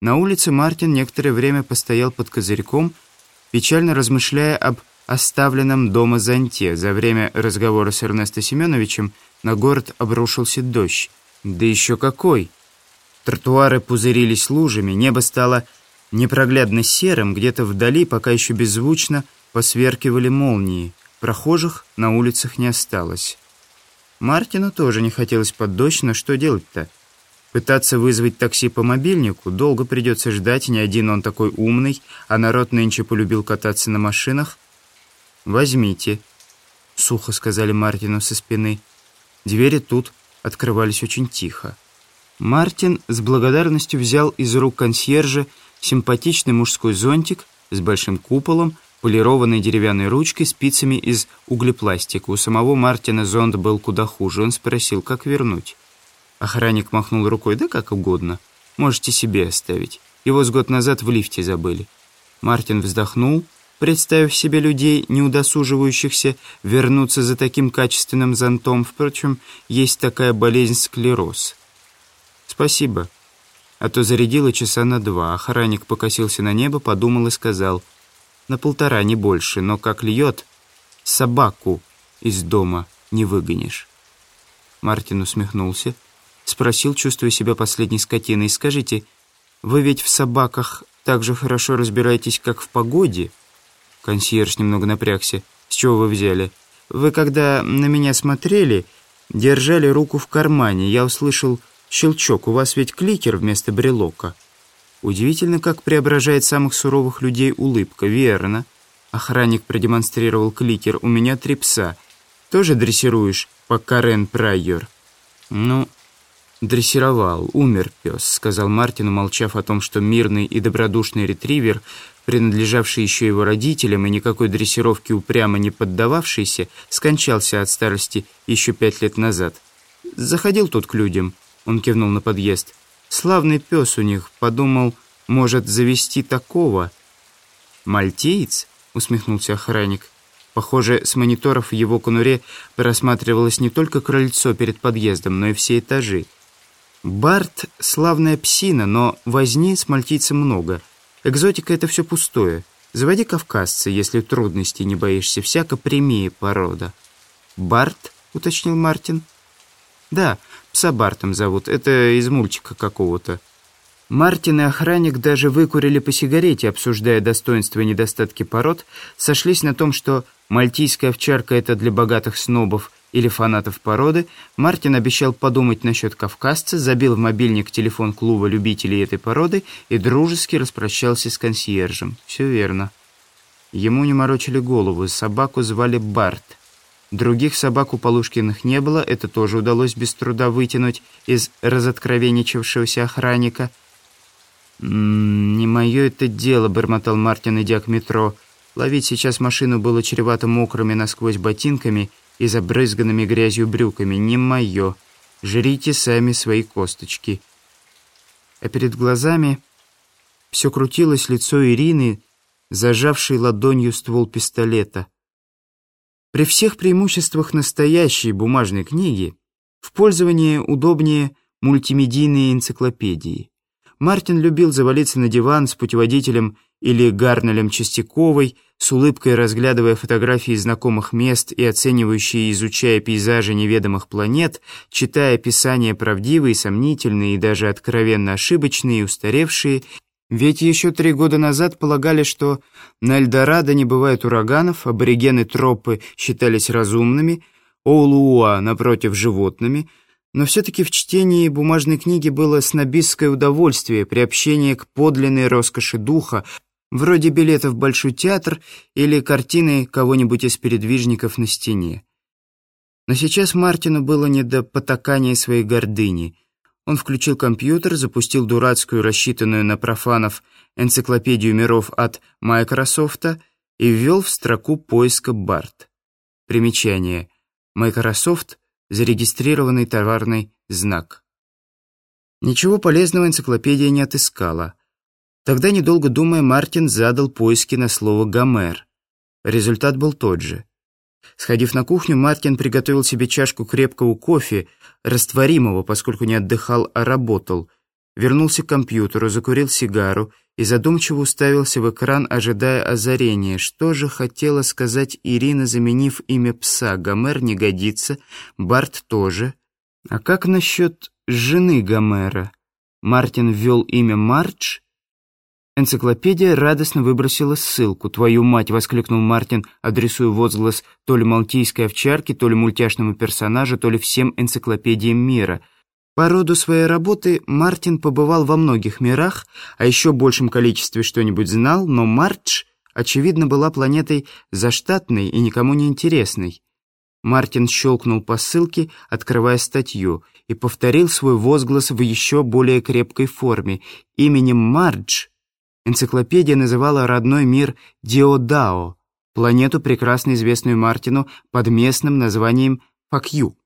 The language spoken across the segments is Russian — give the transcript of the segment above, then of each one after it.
На улице Мартин некоторое время постоял под козырьком, печально размышляя об оставленном дома зонте. За время разговора с Эрнесто Семеновичем на город обрушился дождь. Да еще какой! Тротуары пузырились лужами, небо стало непроглядно серым, где-то вдали, пока еще беззвучно, посверкивали молнии. Прохожих на улицах не осталось. Мартину тоже не хотелось под дождь, но что делать-то? Пытаться вызвать такси по мобильнику долго придется ждать, не один он такой умный, а народ нынче полюбил кататься на машинах. «Возьмите», — сухо сказали Мартину со спины. Двери тут открывались очень тихо. Мартин с благодарностью взял из рук консьержа симпатичный мужской зонтик с большим куполом, полированной деревянной ручкой, спицами из углепластика. У самого Мартина зонт был куда хуже. Он спросил, как вернуть. Охранник махнул рукой, да как угодно. Можете себе оставить. Его с год назад в лифте забыли. Мартин вздохнул, представив себе людей, не удосуживающихся вернуться за таким качественным зонтом. Впрочем, есть такая болезнь склероз. «Спасибо», а то зарядила часа на два. Охранник покосился на небо, подумал и сказал, «На полтора, не больше, но как льет, собаку из дома не выгонишь». Мартин усмехнулся, спросил, чувствуя себя последней скотиной, «Скажите, вы ведь в собаках так же хорошо разбираетесь, как в погоде?» Консьерж немного напрягся. «С чего вы взяли?» «Вы, когда на меня смотрели, держали руку в кармане. Я услышал «Щелчок, у вас ведь кликер вместо брелока». Удивительно, как преображает самых суровых людей улыбка. Верно. Охранник продемонстрировал кликер. У меня три пса. Тоже дрессируешь по Карен Прайер? Ну, дрессировал. Умер пес, сказал Мартин, умолчав о том, что мирный и добродушный ретривер, принадлежавший еще его родителям и никакой дрессировке упрямо не поддававшийся, скончался от старости еще пять лет назад. Заходил тут к людям. Он кивнул на подъезд. «Славный пес у них. Подумал, может завести такого». «Мальтиец?» — усмехнулся охранник. Похоже, с мониторов в его конуре просматривалось не только крыльцо перед подъездом, но и все этажи. Барт — славная псина, но возни с мальтийцем много. Экзотика — это все пустое. Заводи кавказца, если трудностей не боишься, всяко прямее порода. «Барт?» — уточнил Мартин. «Да, пса Бартом зовут. Это из мультика какого-то». Мартин и охранник даже выкурили по сигарете, обсуждая достоинства и недостатки пород, сошлись на том, что мальтийская овчарка — это для богатых снобов или фанатов породы. Мартин обещал подумать насчет кавказца, забил в мобильник телефон клуба любителей этой породы и дружески распрощался с консьержем. Все верно. Ему не морочили голову, собаку звали Барт. Других собак у Полушкиных не было, это тоже удалось без труда вытянуть из разоткровенничавшегося охранника. «М -м, «Не мое это дело», — бормотал Мартин, идя к метро. Ловить сейчас машину было чревато мокрыми насквозь ботинками и забрызганными грязью брюками. «Не мое. Жрите сами свои косточки». А перед глазами все крутилось лицо Ирины, зажавшей ладонью ствол пистолета — при всех преимуществах настоящей бумажной книги в пользовании удобнее мультимедийные энциклопедии. Мартин любил завалиться на диван с путеводителем или Гарнелем Чистяковой, с улыбкой разглядывая фотографии знакомых мест и оценивающие, изучая пейзажи неведомых планет, читая описания правдивые, сомнительные и даже откровенно ошибочные и устаревшие, ведь еще три года назад полагали, что на Эльдорадо не бывает ураганов, аборигены тропы считались разумными, Оулуа, напротив, животными, но все-таки в чтении бумажной книги было снобистское удовольствие, приобщение к подлинной роскоши духа, вроде билета в Большой театр или картины кого-нибудь из передвижников на стене. Но сейчас Мартину было не до потакания своей гордыни — он включил компьютер, запустил дурацкую, рассчитанную на профанов, энциклопедию миров от Майкрософта и ввел в строку поиска Барт. Примечание. Microsoft — зарегистрированный товарный знак. Ничего полезного энциклопедия не отыскала. Тогда, недолго думая, Мартин задал поиски на слово «Гомер». Результат был тот же. Сходив на кухню, Мартин приготовил себе чашку крепкого кофе, растворимого, поскольку не отдыхал, а работал. вернулся к компьютеру, закурил сигару и задумчиво уставился в экран, ожидая озарения. Что же хотела сказать Ирина, заменив имя пса? Гомер не годится, Барт тоже. А как насчет жены Гомера? Мартин ввел имя Мардж? Энциклопедия радостно выбросила ссылку. «Твою мать!» — воскликнул Мартин, адресуя возглас то ли малтийской овчарке, то ли мультяшному персонажу, то ли всем энциклопедиям мира. По роду своей работы Мартин побывал во многих мирах, а еще большем количестве что-нибудь знал, но Мардж, очевидно, была планетой заштатной и никому не интересной. Мартин щелкнул по ссылке, открывая статью, и повторил свой возглас в еще более крепкой форме. Именем Мардж Энциклопедия называла родной мир Диодао, планету, прекрасно известную Мартину под местным названием Факью.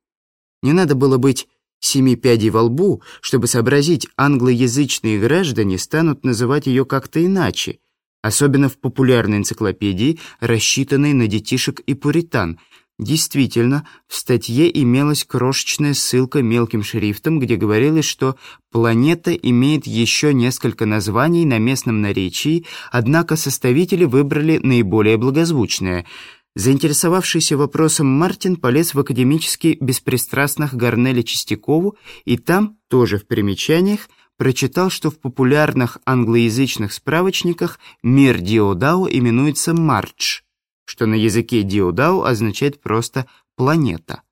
Не надо было быть семи пядей во лбу, чтобы сообразить, англоязычные граждане станут называть ее как-то иначе, особенно в популярной энциклопедии, рассчитанной на детишек и пуритан – Действительно, в статье имелась крошечная ссылка мелким шрифтом, где говорилось, что планета имеет еще несколько названий на местном наречии, однако составители выбрали наиболее благозвучное. Заинтересовавшийся вопросом Мартин полез в академически беспристрастных Гарнеля Чистякову, и там, тоже в примечаниях, прочитал, что в популярных англоязычных справочниках мир Диодао именуется Мардж что на языке Диодау означает просто «планета».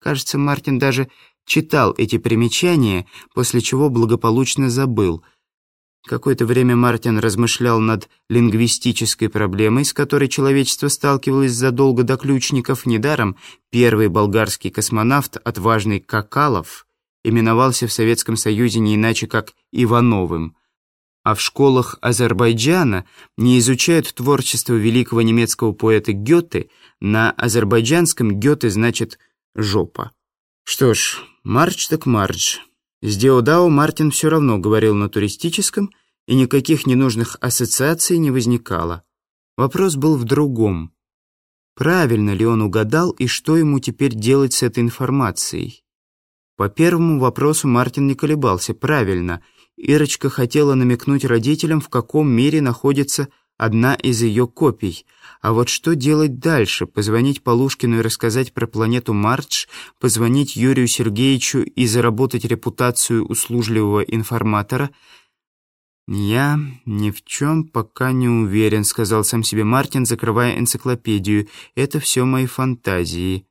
Кажется, Мартин даже читал эти примечания, после чего благополучно забыл. Какое-то время Мартин размышлял над лингвистической проблемой, с которой человечество сталкивалось задолго до ключников. Недаром первый болгарский космонавт, отважный Какалов, именовался в Советском Союзе не иначе, как Ивановым а в школах Азербайджана не изучают творчество великого немецкого поэта Гёте, на азербайджанском Гёте значит «жопа». Что ж, марч так марч. С Диодао Мартин все равно говорил на туристическом, и никаких ненужных ассоциаций не возникало. Вопрос был в другом. Правильно ли он угадал, и что ему теперь делать с этой информацией? По первому вопросу Мартин не колебался. Правильно — Ирочка хотела намекнуть родителям, в каком мире находится одна из ее копий. А вот что делать дальше? Позвонить Полушкину и рассказать про планету Мардж, позвонить Юрию Сергеевичу и заработать репутацию услужливого информатора? «Я ни в чем пока не уверен», — сказал сам себе Мартин, закрывая энциклопедию. «Это все мои фантазии».